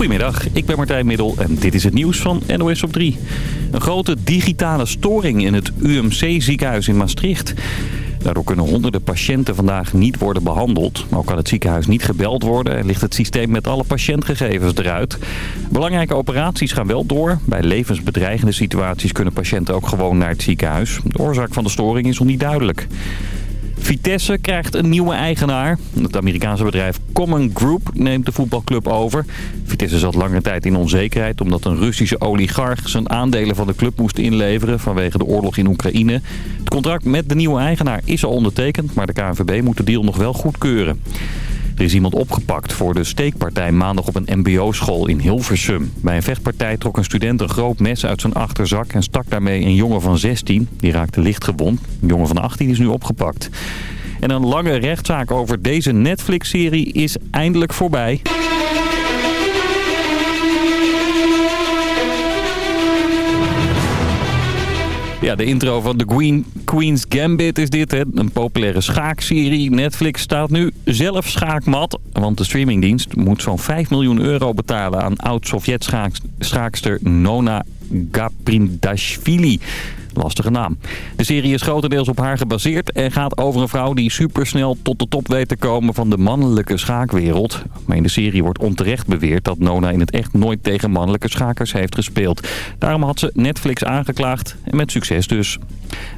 Goedemiddag, ik ben Martijn Middel en dit is het nieuws van NOS op 3. Een grote digitale storing in het UMC-ziekenhuis in Maastricht. Daardoor kunnen honderden patiënten vandaag niet worden behandeld. Ook kan het ziekenhuis niet gebeld worden en ligt het systeem met alle patiëntgegevens eruit. Belangrijke operaties gaan wel door. Bij levensbedreigende situaties kunnen patiënten ook gewoon naar het ziekenhuis. De oorzaak van de storing is nog niet duidelijk. Vitesse krijgt een nieuwe eigenaar. Het Amerikaanse bedrijf Common Group neemt de voetbalclub over. Vitesse zat lange tijd in onzekerheid omdat een Russische oligarch zijn aandelen van de club moest inleveren vanwege de oorlog in Oekraïne. Het contract met de nieuwe eigenaar is al ondertekend, maar de KNVB moet de deal nog wel goedkeuren. Er is iemand opgepakt voor de steekpartij maandag op een mbo-school in Hilversum. Bij een vechtpartij trok een student een groot mes uit zijn achterzak... en stak daarmee een jongen van 16. Die raakte licht gewond. Een jongen van 18 is nu opgepakt. En een lange rechtszaak over deze Netflix-serie is eindelijk voorbij. Ja, de intro van The Queen, Queen's Gambit is dit. Hè? Een populaire schaakserie. Netflix staat nu zelf schaakmat. Want de streamingdienst moet zo'n 5 miljoen euro betalen aan oud-Sovjet-schaakster Nona Gaprindashvili. Lastige naam. De serie is grotendeels op haar gebaseerd en gaat over een vrouw die supersnel tot de top weet te komen van de mannelijke schaakwereld. Maar in de serie wordt onterecht beweerd dat Nona in het echt nooit tegen mannelijke schakers heeft gespeeld. Daarom had ze Netflix aangeklaagd en met succes dus.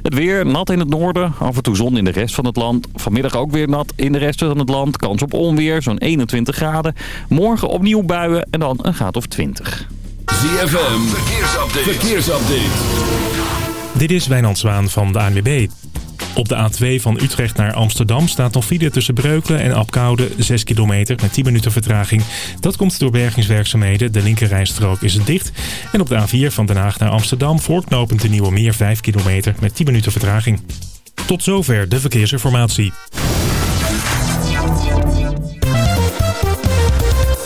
Het weer nat in het noorden, af en toe zon in de rest van het land. Vanmiddag ook weer nat in de rest van het land. Kans op onweer, zo'n 21 graden. Morgen opnieuw buien en dan een graad of 20. ZFM, verkeersupdate. verkeersupdate. Dit is Wijnand Zwaan van de ANWB. Op de A2 van Utrecht naar Amsterdam staat nog file tussen Breukelen en Apkoude 6 kilometer met 10 minuten vertraging. Dat komt door bergingswerkzaamheden. De linkerrijstrook is dicht. En op de A4 van Den Haag naar Amsterdam voorknopend de Nieuwe Meer 5 kilometer met 10 minuten vertraging. Tot zover de verkeersinformatie.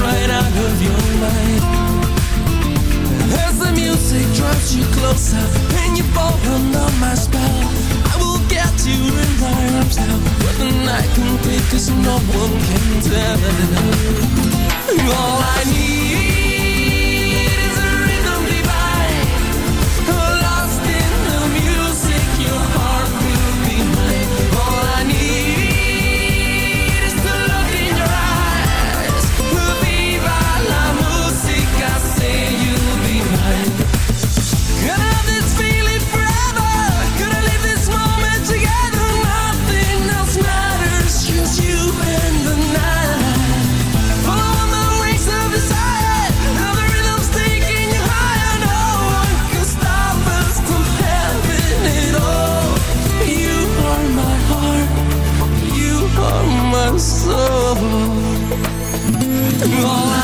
right out of your mind. As the music drives you closer And you fall under my spell I will get you in my arms now. But the night can be cause no one can tell All I need All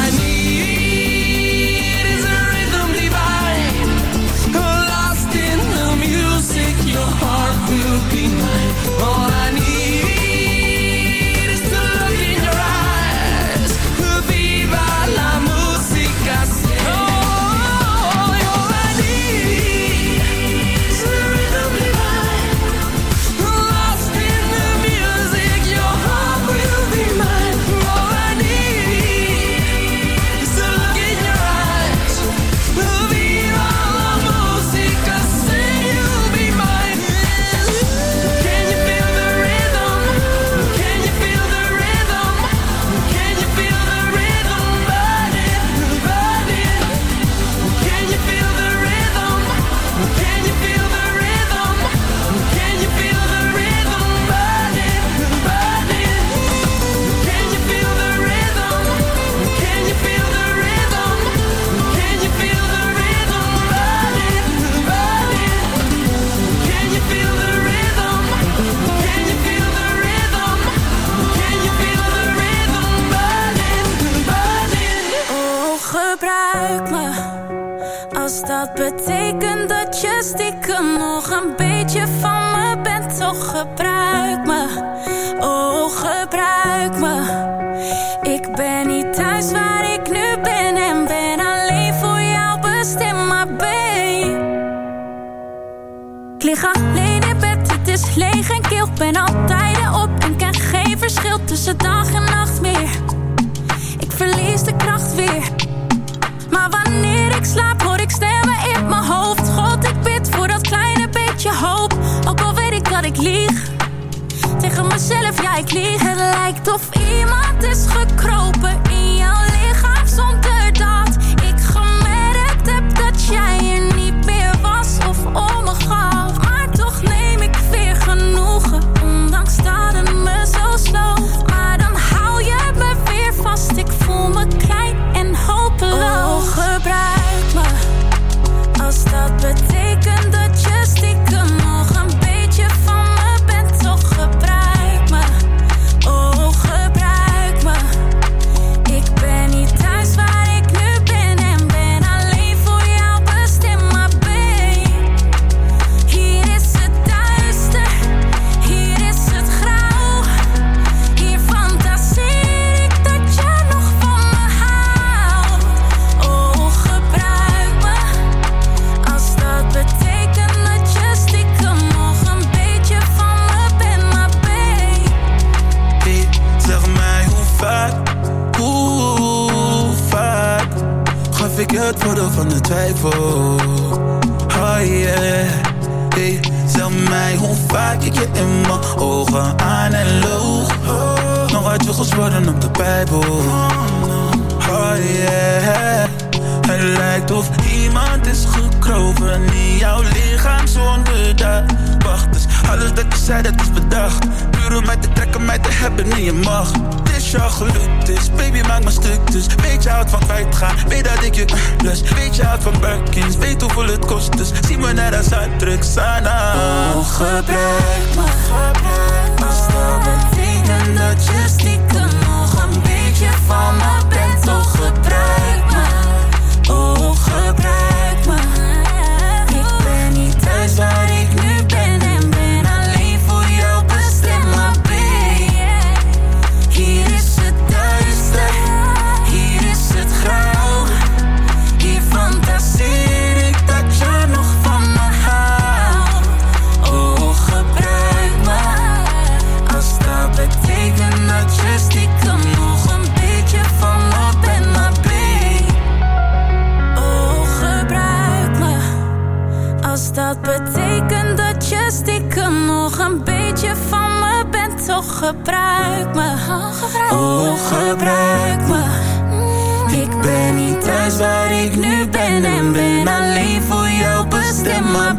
je van me bent, toch gebruik me. Oh, oh gebruik me. Me. Ik ben niet thuis waar ik nu ben en ben alleen voor jou bestemd, maar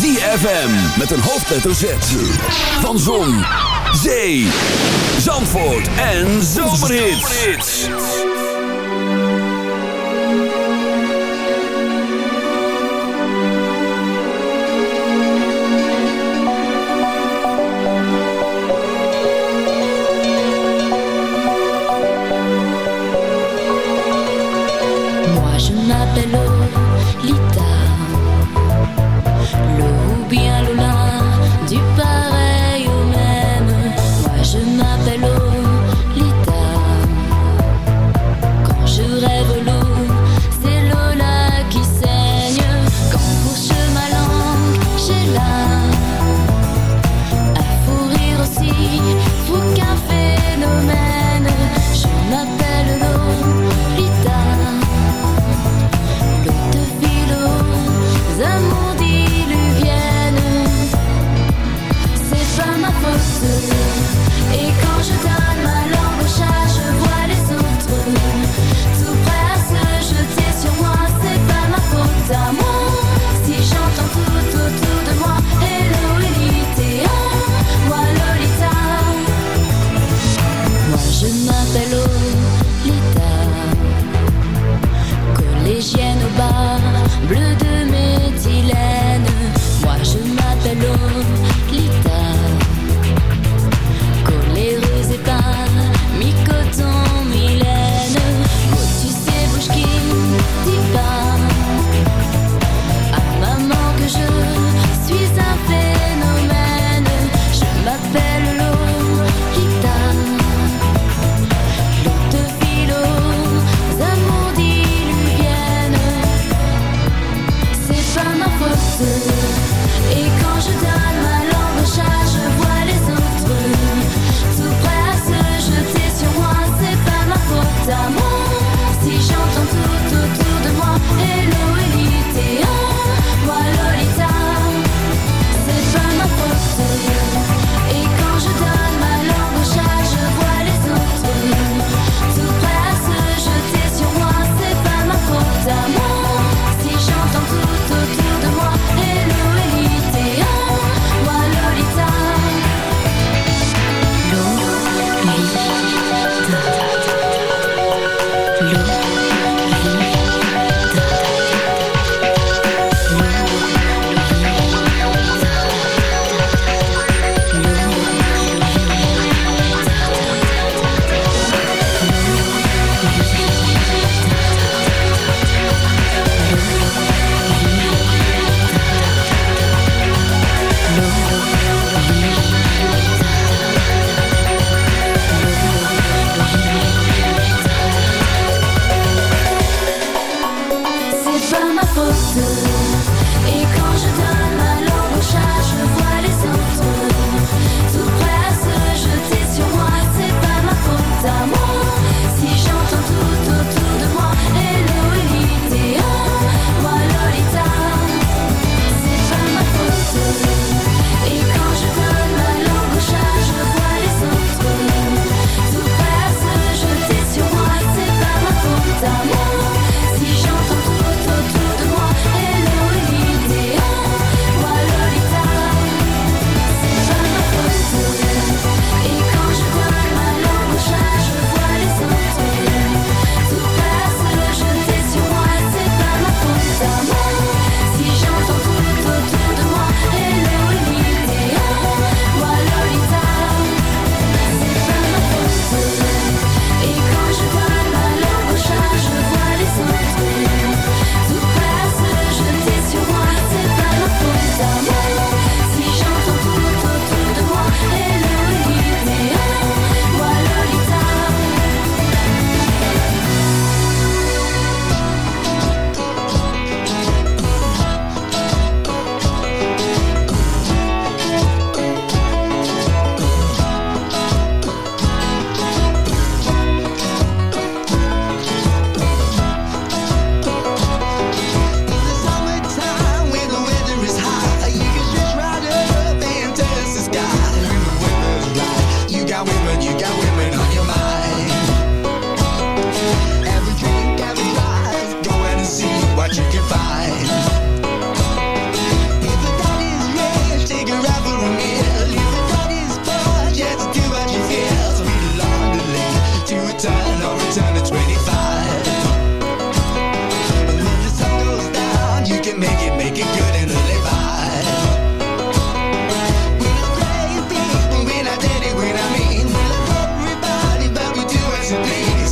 Zie ZFM met een hoofdletter Z van Zon, Zee, Zandvoort en Zomerhits.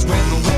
when the wind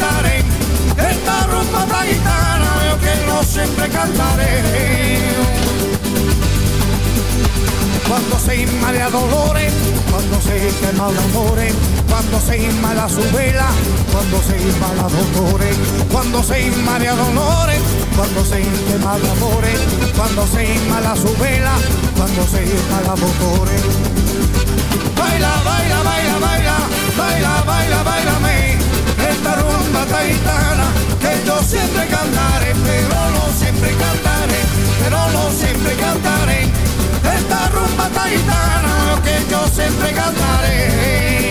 Yo que no siempre cantaré. Cuando se inmala dolores, cuando se quema amores, cuando se inmala su vela, cuando se inmala dolores, cuando se inmala dolores, cuando se quema amores, cuando se inmala su vela, cuando se inmala dolores. Baila, baila, siempre cantaré, pero no siempre cantaré, pero no siempre cantaré. Esta rumba taitana que yo siempre cantaré.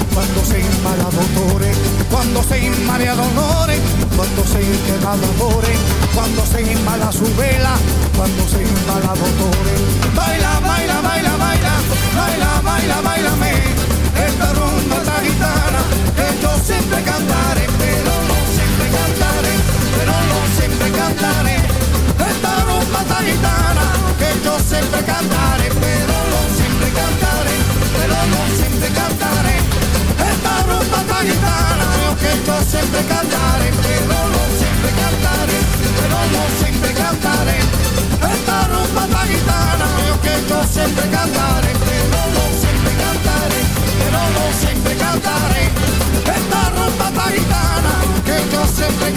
cuando se male ad cuando se sei in mare ad onore, quando sei che va su vela, cuando se in mala d'odore. Baila, baila, baila, baila, baila, baila, bailame esta rumba esta gitana, que yo siempre cantaré. Siempre cantaré, pero siempre cantaré, pero no siempre cantaré. Esta rumba esta gitana que yo siempre cantaré, pero no siempre cantaré, pero no siempre cantaré. Esta rumba esta gitana yo siempre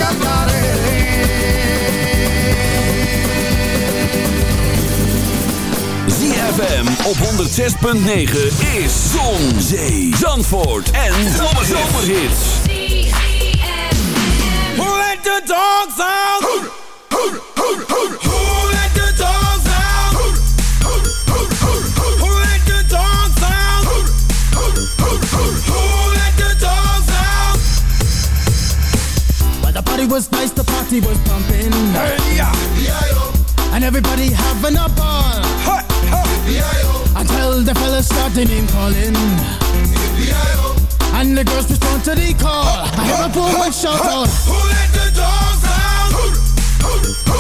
ZFM op 106.9 is Zon, Zee, Zandvoort en Zomerhits. Who let the dogs out? Who, who, who, who, who let the dogs out? Who, who, who, who, who, who let the dogs out? Who, who, who, who, who let the dogs out? Well, the party was nice, the party was pumping. Hey, yeah. And everybody having a ball. Until the fellas started name calling. And the girls respond to the call. I hear a woman shout out. Who let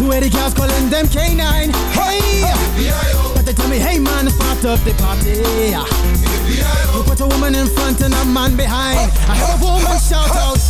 Two eighty cows calling them canine. Hey, but they tell me, hey man, part of the party. You put a woman in front and a man behind. I heard a woman shout out.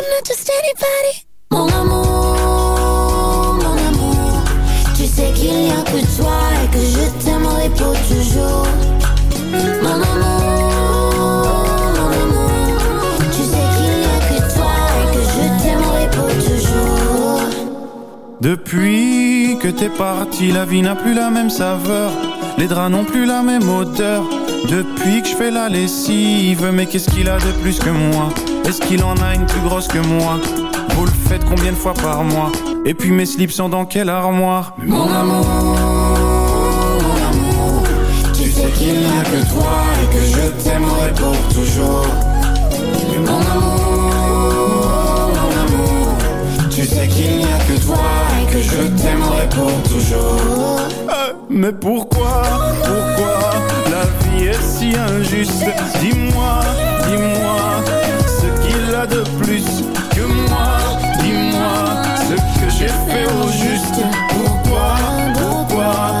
I'm not just anybody. Mon amour, mon amour, tu sais qu'il n'y a que toi et que je t'aimerai pour toujours. Mon amour, mon amour, tu sais qu'il n'y a que toi et que je t'aimerai pour toujours. Depuis que t'es parti, la vie n'a plus la même saveur. Les draps n'ont plus la même odeur. Depuis que je fais la lessive, mais qu'est-ce qu'il a de plus que moi? Est-ce qu'il en a une plus grosse que moi Vous le faites combien de fois par mois Et puis mes slips sont dans quelle armoire Mon amour, mon amour, tu sais qu'il n'y a que toi et que je t'aimerai pour toujours. Mais mon amour, mon amour, tu sais qu'il n'y a que toi et que je t'aimerai pour toujours. Euh, mais pourquoi, pourquoi la vie est si injuste? Dis-moi, dis-moi de plus que moi. Dis-moi ce que j'ai fait au juste. Pourquoi, pourquoi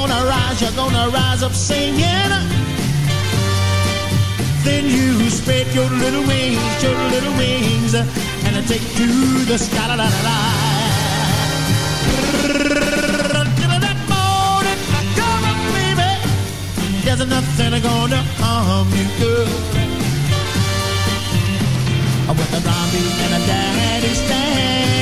gonna rise, you're gonna rise up singing. Then you spread your little wings, your little wings, and I take to the sky. La, la, la, la. That morning, come on, baby. There's nothing gonna harm you, girl. With a mommy and a daddy standing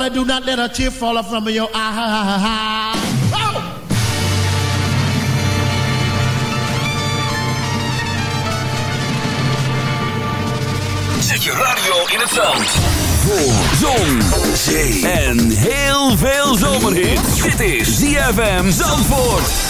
darling, do not let a tear fall from your eye. Oh! Zet je radio in het zand. Voor zon, zee en heel veel zomerhit. Dit is ZFM Zandvoort.